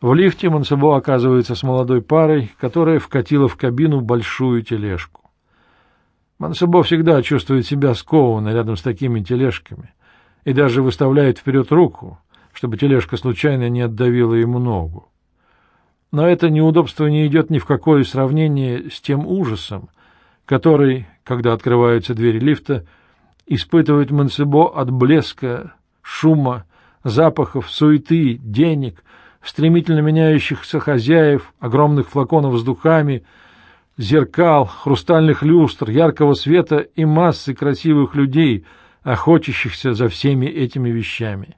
В лифте Монсебо оказывается с молодой парой, которая вкатила в кабину большую тележку. Монсебо всегда чувствует себя скованно рядом с такими тележками и даже выставляет вперед руку, чтобы тележка случайно не отдавила ему ногу. Но это неудобство не идет ни в какое сравнение с тем ужасом, который, когда открываются двери лифта, испытывает Монсебо от блеска, шума, запахов, суеты, денег, стремительно меняющихся хозяев, огромных флаконов с духами, зеркал, хрустальных люстр, яркого света и массы красивых людей, охотящихся за всеми этими вещами.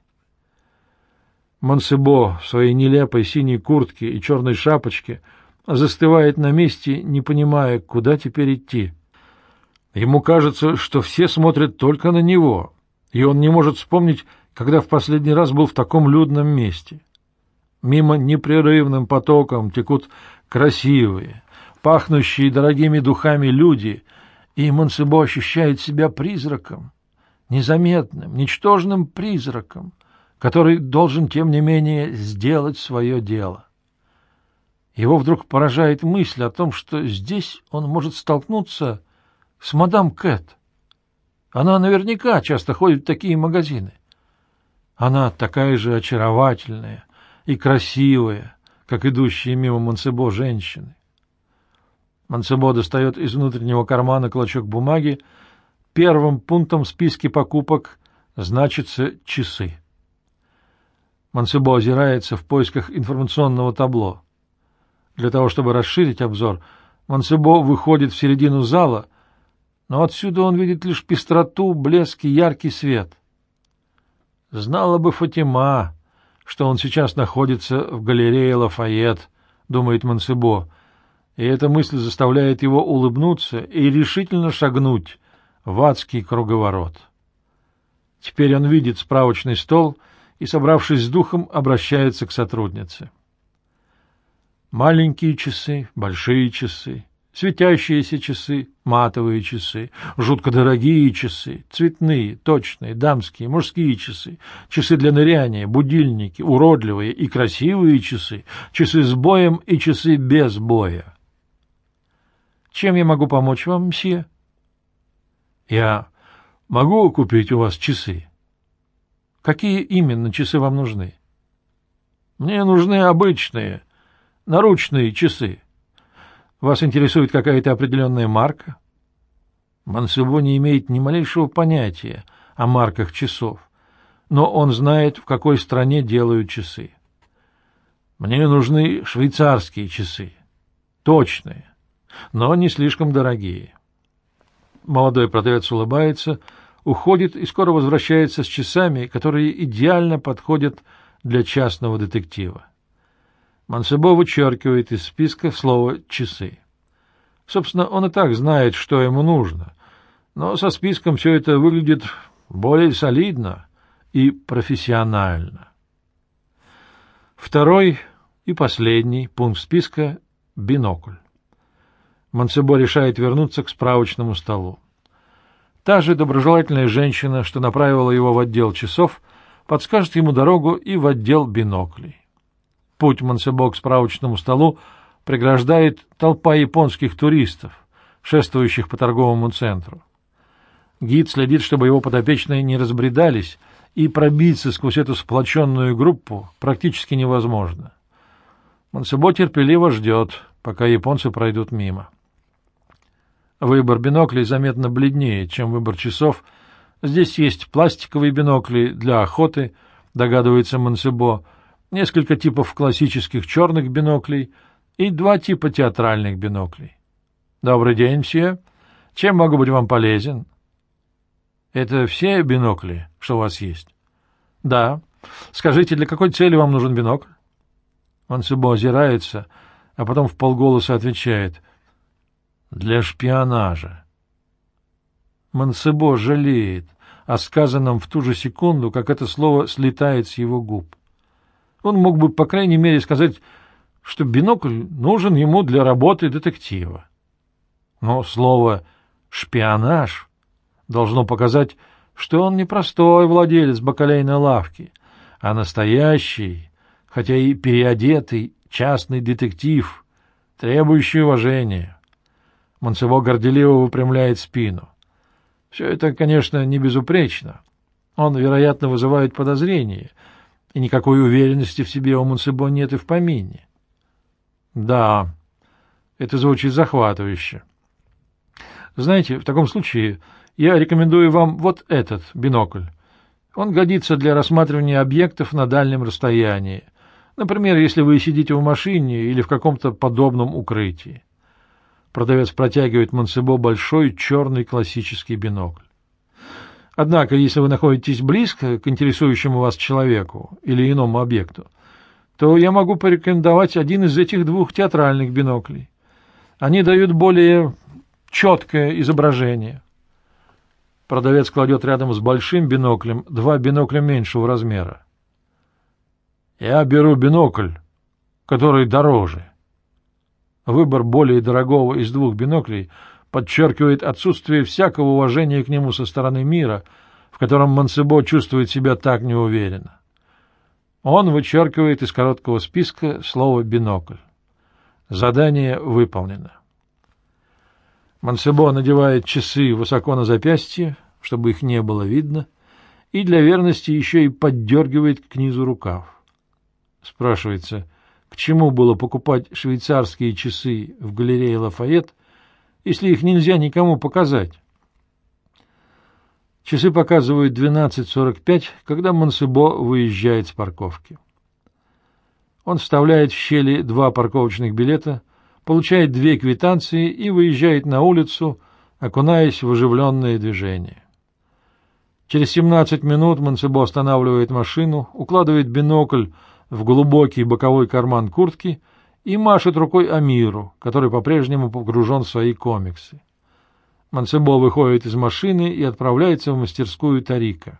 Монсебо в своей нелепой синей куртке и черной шапочке застывает на месте, не понимая, куда теперь идти. Ему кажется, что все смотрят только на него, и он не может вспомнить, когда в последний раз был в таком людном месте. Мимо непрерывным потоком текут красивые, пахнущие дорогими духами люди, и Монсебо ощущает себя призраком, незаметным, ничтожным призраком, который должен, тем не менее, сделать свое дело. Его вдруг поражает мысль о том, что здесь он может столкнуться с мадам Кэт. Она наверняка часто ходит в такие магазины. Она такая же очаровательная и красивая, как идущие мимо Монсебо женщины. Монсебо достает из внутреннего кармана клочок бумаги. Первым пунктом в списке покупок значится часы. Мансебо озирается в поисках информационного табло. Для того, чтобы расширить обзор, Мансебо выходит в середину зала, но отсюда он видит лишь пестроту, блеск и яркий свет. Знала бы Фатима, что он сейчас находится в галерее Лафайет, думает Мансебо, и эта мысль заставляет его улыбнуться и решительно шагнуть в адский круговорот. Теперь он видит справочный стол — и, собравшись с духом, обращается к сотруднице. Маленькие часы, большие часы, светящиеся часы, матовые часы, жутко дорогие часы, цветные, точные, дамские, мужские часы, часы для ныряния, будильники, уродливые и красивые часы, часы с боем и часы без боя. Чем я могу помочь вам, мсье? Я могу купить у вас часы? Какие именно часы вам нужны? Мне нужны обычные, наручные часы. Вас интересует какая-то определенная марка? Мансебо не имеет ни малейшего понятия о марках часов, но он знает, в какой стране делают часы. Мне нужны швейцарские часы, точные, но не слишком дорогие. Молодой продавец улыбается — уходит и скоро возвращается с часами, которые идеально подходят для частного детектива. Мансебо вычеркивает из списка слово «часы». Собственно, он и так знает, что ему нужно, но со списком все это выглядит более солидно и профессионально. Второй и последний пункт списка — бинокль. Мансебо решает вернуться к справочному столу. Та же доброжелательная женщина, что направила его в отдел часов, подскажет ему дорогу и в отдел биноклей. Путь Мансебо к справочному столу преграждает толпа японских туристов, шествующих по торговому центру. Гид следит, чтобы его подопечные не разбредались, и пробиться сквозь эту сплоченную группу практически невозможно. Мансебо терпеливо ждет, пока японцы пройдут мимо. Выбор биноклей заметно бледнее, чем выбор часов. Здесь есть пластиковые бинокли для охоты, догадывается Мансебо, несколько типов классических черных биноклей и два типа театральных биноклей. «Добрый день, все. Чем могу быть вам полезен?» «Это все бинокли, что у вас есть?» «Да. Скажите, для какой цели вам нужен бинокль?» Мансебо озирается, а потом в полголоса отвечает — для шпионажа. Мансебо жалеет о сказанном в ту же секунду, как это слово слетает с его губ. Он мог бы, по крайней мере, сказать, что бинокль нужен ему для работы детектива. Но слово «шпионаж» должно показать, что он не простой владелец бакалейной лавки, а настоящий, хотя и переодетый частный детектив, требующий уважения. Монсево горделиво выпрямляет спину. Все это, конечно, не безупречно. Он, вероятно, вызывает подозрения, и никакой уверенности в себе у Монсебо нет и в помине. Да, это звучит захватывающе. Знаете, в таком случае я рекомендую вам вот этот бинокль. Он годится для рассматривания объектов на дальнем расстоянии. Например, если вы сидите в машине или в каком-то подобном укрытии. Продавец протягивает Монсебо большой черный классический бинокль. Однако, если вы находитесь близко к интересующему вас человеку или иному объекту, то я могу порекомендовать один из этих двух театральных биноклей. Они дают более четкое изображение. Продавец кладет рядом с большим биноклем два бинокля меньшего размера. Я беру бинокль, который дороже. Выбор более дорогого из двух биноклей подчеркивает отсутствие всякого уважения к нему со стороны мира, в котором Мансебо чувствует себя так неуверенно. Он вычеркивает из короткого списка слово «бинокль». Задание выполнено. Мансебо надевает часы высоко на запястье, чтобы их не было видно, и для верности еще и поддергивает к низу рукав. Спрашивается, к чему было покупать швейцарские часы в галерее Лафайет, если их нельзя никому показать? Часы показывают 12.45, когда Монсебо выезжает с парковки. Он вставляет в щели два парковочных билета, получает две квитанции и выезжает на улицу, окунаясь в оживленное движение. Через 17 минут Монсебо останавливает машину, укладывает бинокль в глубокий боковой карман куртки и машет рукой Амиру, который по-прежнему погружен в свои комиксы. Мансебо выходит из машины и отправляется в мастерскую Тарика.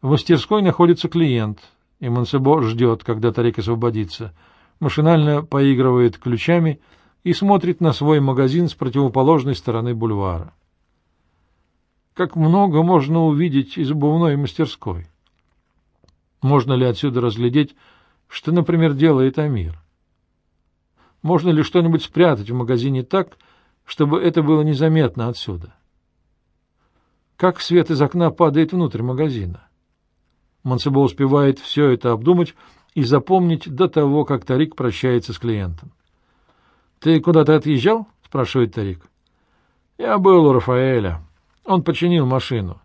В мастерской находится клиент, и Мансебо ждет, когда Тарик освободится, машинально поигрывает ключами и смотрит на свой магазин с противоположной стороны бульвара. Как много можно увидеть из обувной мастерской? Можно ли отсюда разглядеть, что, например, делает Амир? Можно ли что-нибудь спрятать в магазине так, чтобы это было незаметно отсюда? Как свет из окна падает внутрь магазина? Монсебо успевает все это обдумать и запомнить до того, как Тарик прощается с клиентом. — Ты куда-то отъезжал? — спрашивает Тарик. — Я был у Рафаэля. Он починил машину.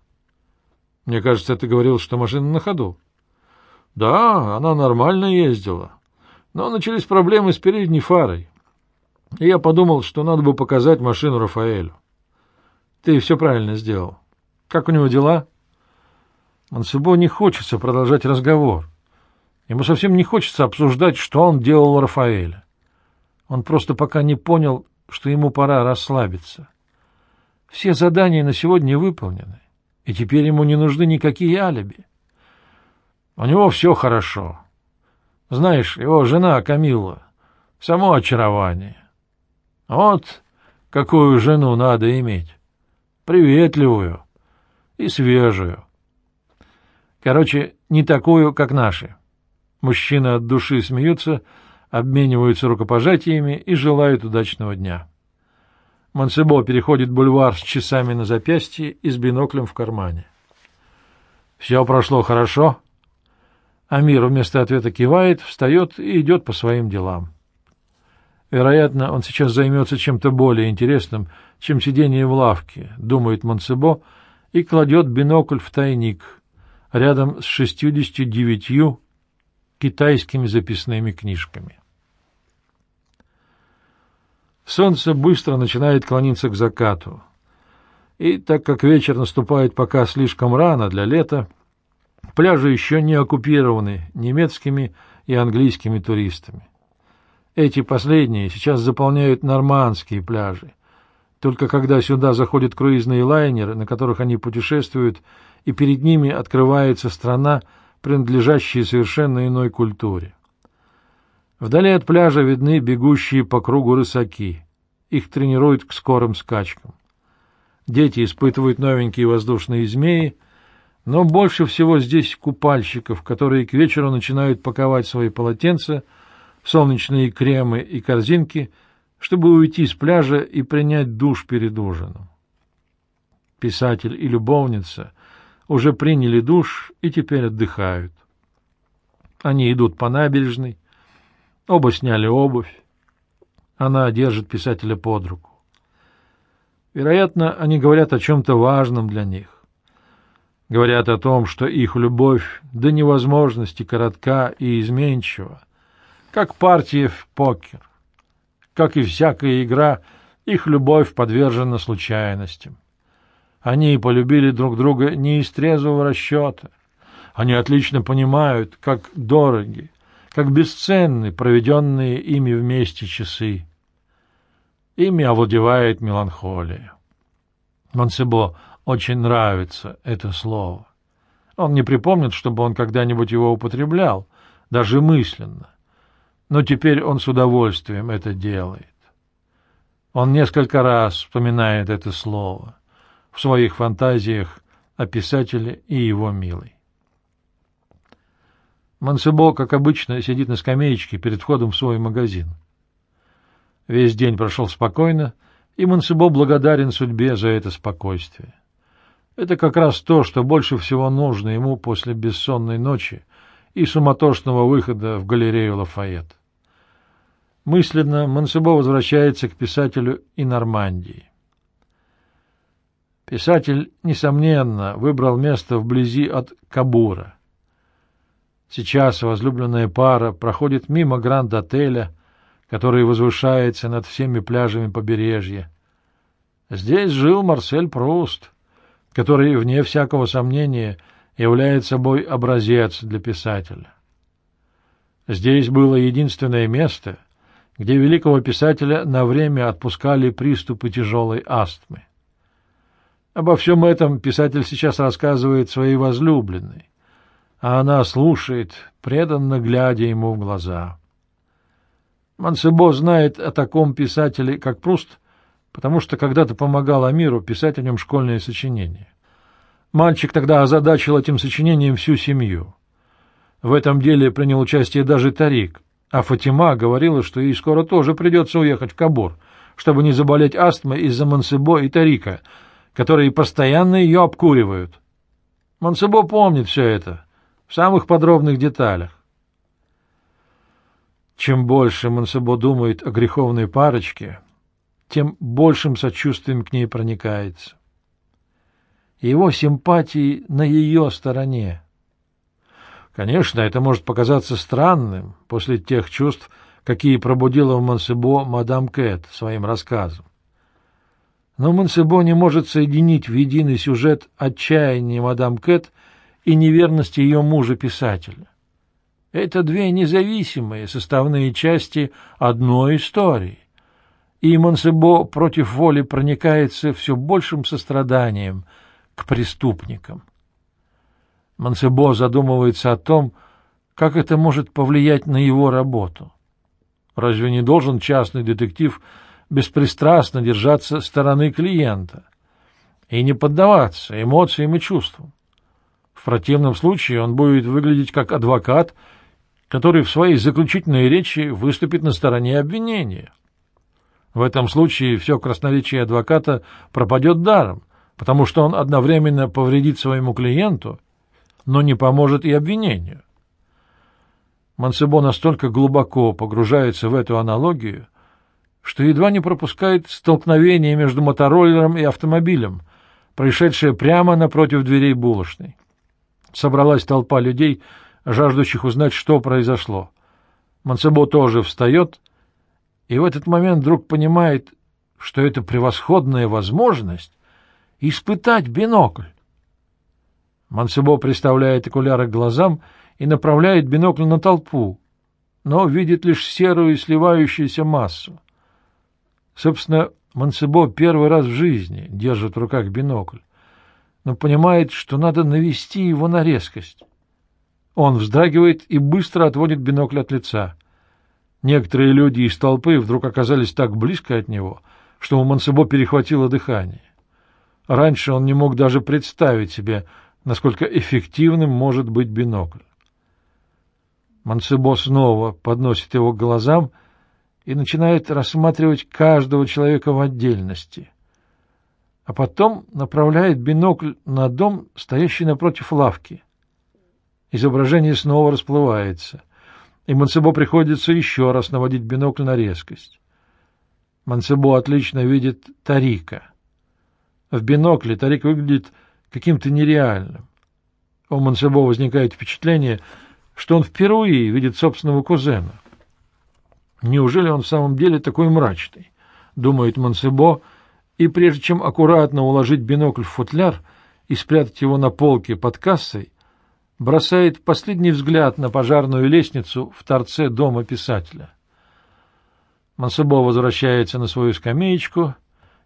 — Мне кажется, ты говорил, что машина на ходу. — да, она нормально ездила. Но начались проблемы с передней фарой. И я подумал, что надо бы показать машину Рафаэлю. Ты все правильно сделал. Как у него дела? Мансебо не хочется продолжать разговор. Ему совсем не хочется обсуждать, что он делал у Рафаэля. Он просто пока не понял, что ему пора расслабиться. Все задания на сегодня выполнены, и теперь ему не нужны никакие алиби. У него все хорошо. Знаешь, его жена Камилла — само очарование. Вот какую жену надо иметь. Приветливую и свежую. Короче, не такую, как наши. Мужчины от души смеются, обмениваются рукопожатиями и желают удачного дня. Монсебо переходит бульвар с часами на запястье и с биноклем в кармане. — Все прошло хорошо? Амир вместо ответа кивает, встает и идет по своим делам. Вероятно, он сейчас займется чем-то более интересным, чем сидение в лавке, думает Монсебо, и кладет бинокль в тайник рядом с шестьюдесятью девятью китайскими записными книжками. Солнце быстро начинает клониться к закату, и так как вечер наступает пока слишком рано для лета, Пляжи еще не оккупированы немецкими и английскими туристами. Эти последние сейчас заполняют нормандские пляжи. Только когда сюда заходят круизные лайнеры, на которых они путешествуют, и перед ними открывается страна, принадлежащая совершенно иной культуре. Вдали от пляжа видны бегущие по кругу рысаки. Их тренируют к скорым скачкам. Дети испытывают новенькие воздушные змеи — Но больше всего здесь купальщиков, которые к вечеру начинают паковать свои полотенца, солнечные кремы и корзинки, чтобы уйти с пляжа и принять душ перед ужином. Писатель и любовница уже приняли душ и теперь отдыхают. Они идут по набережной, оба сняли обувь. Она держит писателя под руку. Вероятно, они говорят о чем-то важном для них. Говорят о том, что их любовь до невозможности коротка и изменчива, как партия в покер. Как и всякая игра, их любовь подвержена случайностям. Они полюбили друг друга не из трезвого расчета. Они отлично понимают, как дороги, как бесценны проведенные ими вместе часы. Ими овладевает меланхолия. Монсебо очень нравится это слово. Он не припомнит, чтобы он когда-нибудь его употреблял, даже мысленно. Но теперь он с удовольствием это делает. Он несколько раз вспоминает это слово в своих фантазиях о писателе и его милой. Мансебо, как обычно, сидит на скамеечке перед входом в свой магазин. Весь день прошел спокойно, и Мансебо благодарен судьбе за это спокойствие. Это как раз то, что больше всего нужно ему после бессонной ночи и суматошного выхода в галерею Лафайет. Мысленно Мансебо возвращается к писателю и Нормандии. Писатель, несомненно, выбрал место вблизи от Кабура. Сейчас возлюбленная пара проходит мимо Гранд-отеля, который возвышается над всеми пляжами побережья. Здесь жил Марсель Пруст, который, вне всякого сомнения, является собой образец для писателя. Здесь было единственное место, где великого писателя на время отпускали приступы тяжелой астмы. Обо всем этом писатель сейчас рассказывает своей возлюбленной, а она слушает, преданно глядя ему в глаза. Мансебо знает о таком писателе, как Пруст, потому что когда-то помогал Амиру писать о нем школьные сочинения. Мальчик тогда озадачил этим сочинением всю семью. В этом деле принял участие даже Тарик, а Фатима говорила, что ей скоро тоже придется уехать в Кабур, чтобы не заболеть астмой из-за Мансебо и Тарика — которые постоянно ее обкуривают. Монсебо помнит все это в самых подробных деталях. Чем больше Монсебо думает о греховной парочке, тем большим сочувствием к ней проникается. Его симпатии на ее стороне. Конечно, это может показаться странным после тех чувств, какие пробудила в Монсебо мадам Кэт своим рассказом. Но Монсебо не может соединить в единый сюжет отчаяния мадам Кэт и неверности ее мужа-писателя. Это две независимые составные части одной истории. И Монсебо против воли проникается все большим состраданием к преступникам. Монсебо задумывается о том, как это может повлиять на его работу. Разве не должен частный детектив беспристрастно держаться стороны клиента и не поддаваться эмоциям и чувствам. В противном случае он будет выглядеть как адвокат, который в своей заключительной речи выступит на стороне обвинения. В этом случае все красноречие адвоката пропадет даром, потому что он одновременно повредит своему клиенту, но не поможет и обвинению. Мансебо настолько глубоко погружается в эту аналогию, что едва не пропускает столкновение между мотороллером и автомобилем, происшедшее прямо напротив дверей булочной. Собралась толпа людей, жаждущих узнать, что произошло. Мансебо тоже встает, и в этот момент вдруг понимает, что это превосходная возможность испытать бинокль. Мансебо приставляет окуляры к глазам и направляет бинокль на толпу, но видит лишь серую сливающуюся массу. Собственно, Монсебо первый раз в жизни держит в руках бинокль, но понимает, что надо навести его на резкость. Он вздрагивает и быстро отводит бинокль от лица. Некоторые люди из толпы вдруг оказались так близко от него, что у Монсебо перехватило дыхание. Раньше он не мог даже представить себе, насколько эффективным может быть бинокль. Мансебо снова подносит его к глазам и начинает рассматривать каждого человека в отдельности, а потом направляет бинокль на дом, стоящий напротив лавки. Изображение снова расплывается, и Мансебо приходится еще раз наводить бинокль на резкость. Мансебо отлично видит Тарика. В бинокле Тарик выглядит каким-то нереальным. У Мансебо возникает впечатление, что он впервые видит собственного кузена. Неужели он в самом деле такой мрачный? Думает Мансебо, и прежде чем аккуратно уложить бинокль в футляр и спрятать его на полке под кассой, бросает последний взгляд на пожарную лестницу в торце дома писателя. Мансебо возвращается на свою скамеечку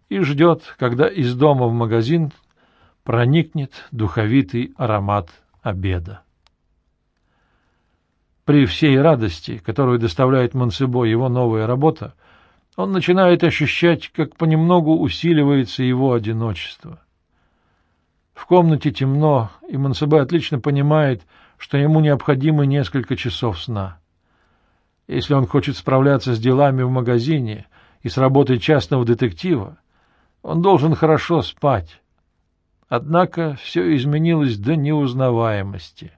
и ждет, когда из дома в магазин проникнет духовитый аромат обеда. При всей радости, которую доставляет Мансебо его новая работа, он начинает ощущать, как понемногу усиливается его одиночество. В комнате темно, и Мансебе отлично понимает, что ему необходимо несколько часов сна. Если он хочет справляться с делами в магазине и с работой частного детектива, он должен хорошо спать. Однако все изменилось до неузнаваемости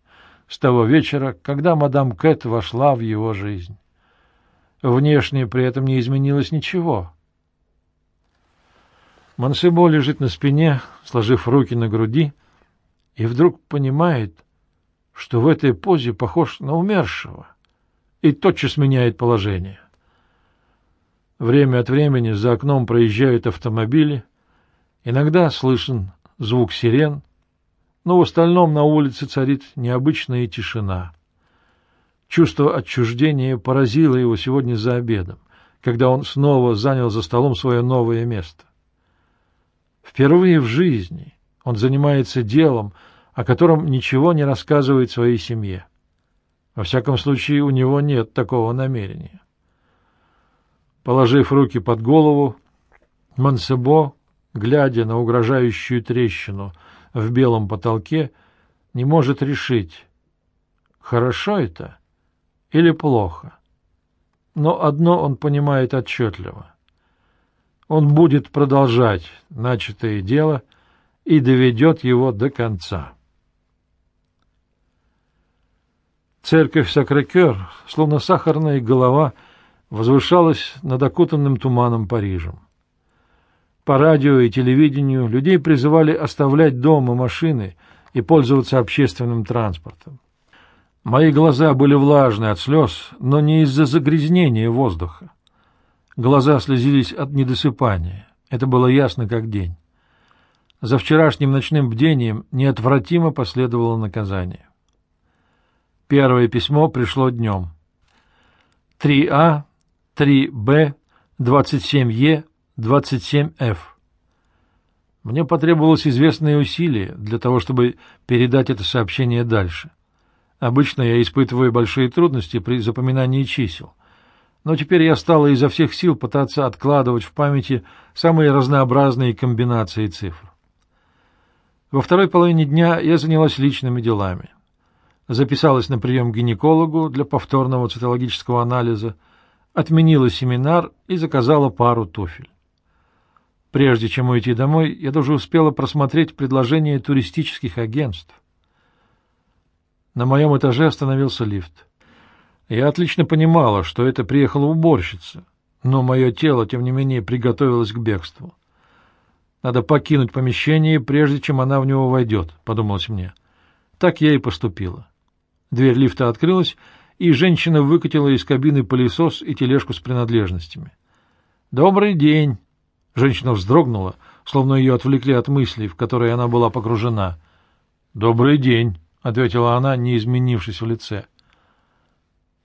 с того вечера, когда мадам Кэт вошла в его жизнь. Внешне при этом не изменилось ничего. Мансебо лежит на спине, сложив руки на груди, и вдруг понимает, что в этой позе похож на умершего, и тотчас меняет положение. Время от времени за окном проезжают автомобили, иногда слышен звук сирен, но в остальном на улице царит необычная тишина. Чувство отчуждения поразило его сегодня за обедом, когда он снова занял за столом свое новое место. Впервые в жизни он занимается делом, о котором ничего не рассказывает своей семье. Во всяком случае, у него нет такого намерения. Положив руки под голову, Мансебо, глядя на угрожающую трещину в белом потолке, не может решить, хорошо это или плохо. Но одно он понимает отчетливо. Он будет продолжать начатое дело и доведет его до конца. Церковь Сакрекер, словно сахарная голова, — возвышалась над окутанным туманом Парижем. По радио и телевидению людей призывали оставлять дома машины и пользоваться общественным транспортом. Мои глаза были влажны от слез, но не из-за загрязнения воздуха. Глаза слезились от недосыпания. Это было ясно как день. За вчерашним ночным бдением неотвратимо последовало наказание. Первое письмо пришло днем. 3А 3Б, 27Е, 27Ф. Мне потребовалось известные усилия для того, чтобы передать это сообщение дальше. Обычно я испытываю большие трудности при запоминании чисел, но теперь я стала изо всех сил пытаться откладывать в памяти самые разнообразные комбинации цифр. Во второй половине дня я занялась личными делами. Записалась на прием к гинекологу для повторного цитологического анализа, отменила семинар и заказала пару туфель. Прежде чем уйти домой, я даже успела просмотреть предложения туристических агентств. На моем этаже остановился лифт. Я отлично понимала, что это приехала уборщица, но мое тело, тем не менее, приготовилось к бегству. Надо покинуть помещение, прежде чем она в него войдет, — подумалось мне. Так я и поступила. Дверь лифта открылась, и женщина выкатила из кабины пылесос и тележку с принадлежностями. «Добрый день!» Женщина вздрогнула, словно ее отвлекли от мыслей, в которые она была погружена. «Добрый день!» — ответила она, не изменившись в лице.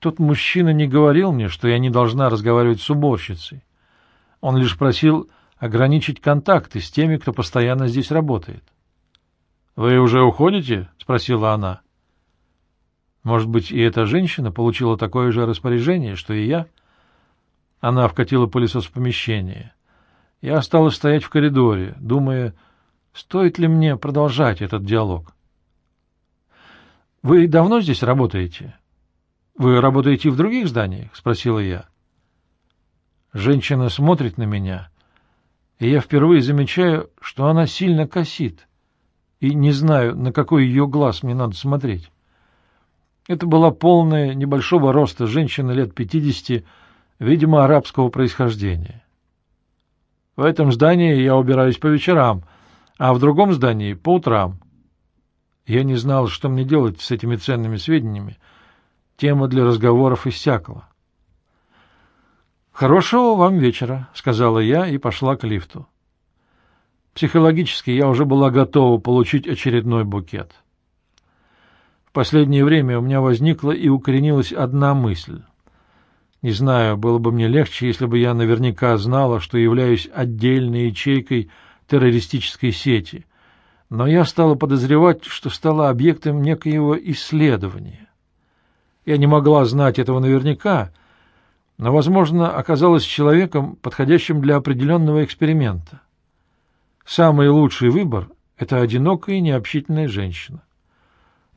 Тот мужчина не говорил мне, что я не должна разговаривать с уборщицей. Он лишь просил ограничить контакты с теми, кто постоянно здесь работает. — Вы уже уходите? — спросила она. Может быть, и эта женщина получила такое же распоряжение, что и я? Она вкатила пылесос в помещение. Я осталась стоять в коридоре, думая, стоит ли мне продолжать этот диалог. — Вы давно здесь работаете? — Вы работаете в других зданиях? — спросила я. Женщина смотрит на меня, и я впервые замечаю, что она сильно косит, и не знаю, на какой ее глаз мне надо смотреть. Это была полная, небольшого роста женщина лет пятидесяти, видимо, арабского происхождения. В этом здании я убираюсь по вечерам, а в другом здании — по утрам. Я не знал, что мне делать с этими ценными сведениями. Тема для разговоров иссякла. «Хорошего вам вечера», — сказала я и пошла к лифту. Психологически я уже была готова получить очередной букет. В последнее время у меня возникла и укоренилась одна мысль. Не знаю, было бы мне легче, если бы я наверняка знала, что являюсь отдельной ячейкой террористической сети, но я стала подозревать, что стала объектом некоего исследования. Я не могла знать этого наверняка, но, возможно, оказалась человеком, подходящим для определенного эксперимента. Самый лучший выбор — это одинокая и необщительная женщина.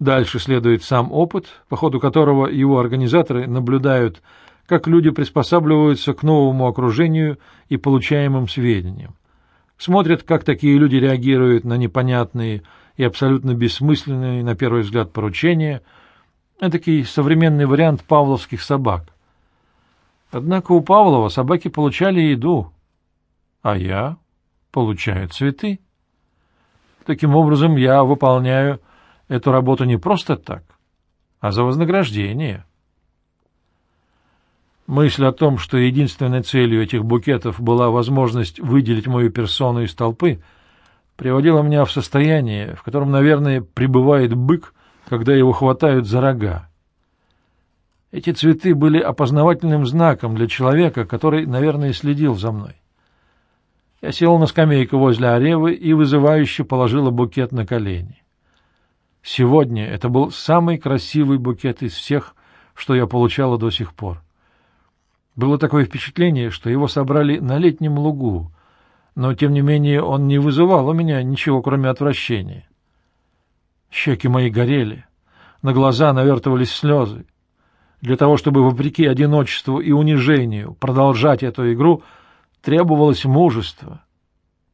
Дальше следует сам опыт, по ходу которого его организаторы наблюдают, как люди приспосабливаются к новому окружению и получаемым сведениям. Смотрят, как такие люди реагируют на непонятные и абсолютно бессмысленные, на первый взгляд, поручения. Этакий современный вариант павловских собак. Однако у Павлова собаки получали еду, а я получаю цветы. Таким образом, я выполняю эту работу не просто так, а за вознаграждение. Мысль о том, что единственной целью этих букетов была возможность выделить мою персону из толпы, приводила меня в состояние, в котором, наверное, пребывает бык, когда его хватают за рога. Эти цветы были опознавательным знаком для человека, который, наверное, следил за мной. Я села на скамейку возле Аревы и вызывающе положила букет на колени. Сегодня это был самый красивый букет из всех, что я получала до сих пор. Было такое впечатление, что его собрали на летнем лугу, но, тем не менее, он не вызывал у меня ничего, кроме отвращения. Щеки мои горели, на глаза навертывались слезы. Для того, чтобы, вопреки одиночеству и унижению, продолжать эту игру, требовалось мужество,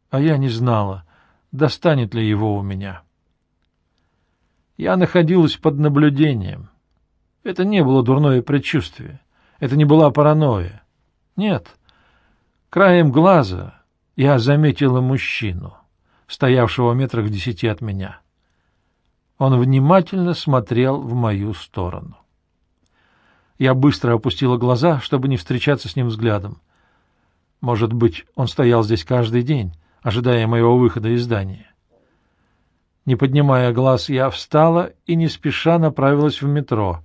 а я не знала, достанет ли его у меня. Я находилась под наблюдением. Это не было дурное предчувствие. Это не была паранойя. Нет. Краем глаза я заметила мужчину, стоявшего метрах десяти от меня. Он внимательно смотрел в мою сторону. Я быстро опустила глаза, чтобы не встречаться с ним взглядом. Может быть, он стоял здесь каждый день, ожидая моего выхода из здания. Не поднимая глаз, я встала и не спеша направилась в метро.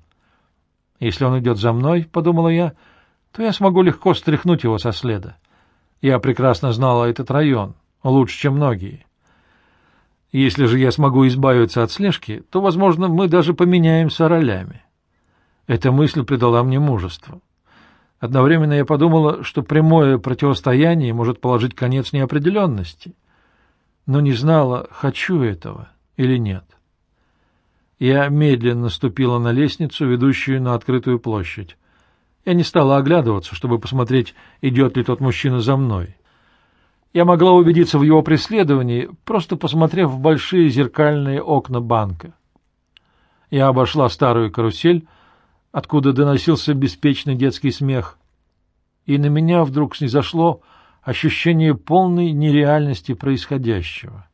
Если он идет за мной, — подумала я, — то я смогу легко стряхнуть его со следа. Я прекрасно знала этот район, лучше, чем многие. Если же я смогу избавиться от слежки, то, возможно, мы даже поменяемся ролями. Эта мысль придала мне мужество. Одновременно я подумала, что прямое противостояние может положить конец неопределенности, но не знала, хочу этого или нет. Я медленно ступила на лестницу, ведущую на открытую площадь. Я не стала оглядываться, чтобы посмотреть, идет ли тот мужчина за мной. Я могла убедиться в его преследовании, просто посмотрев в большие зеркальные окна банка. Я обошла старую карусель, откуда доносился беспечный детский смех, и на меня вдруг снизошло ощущение полной нереальности происходящего.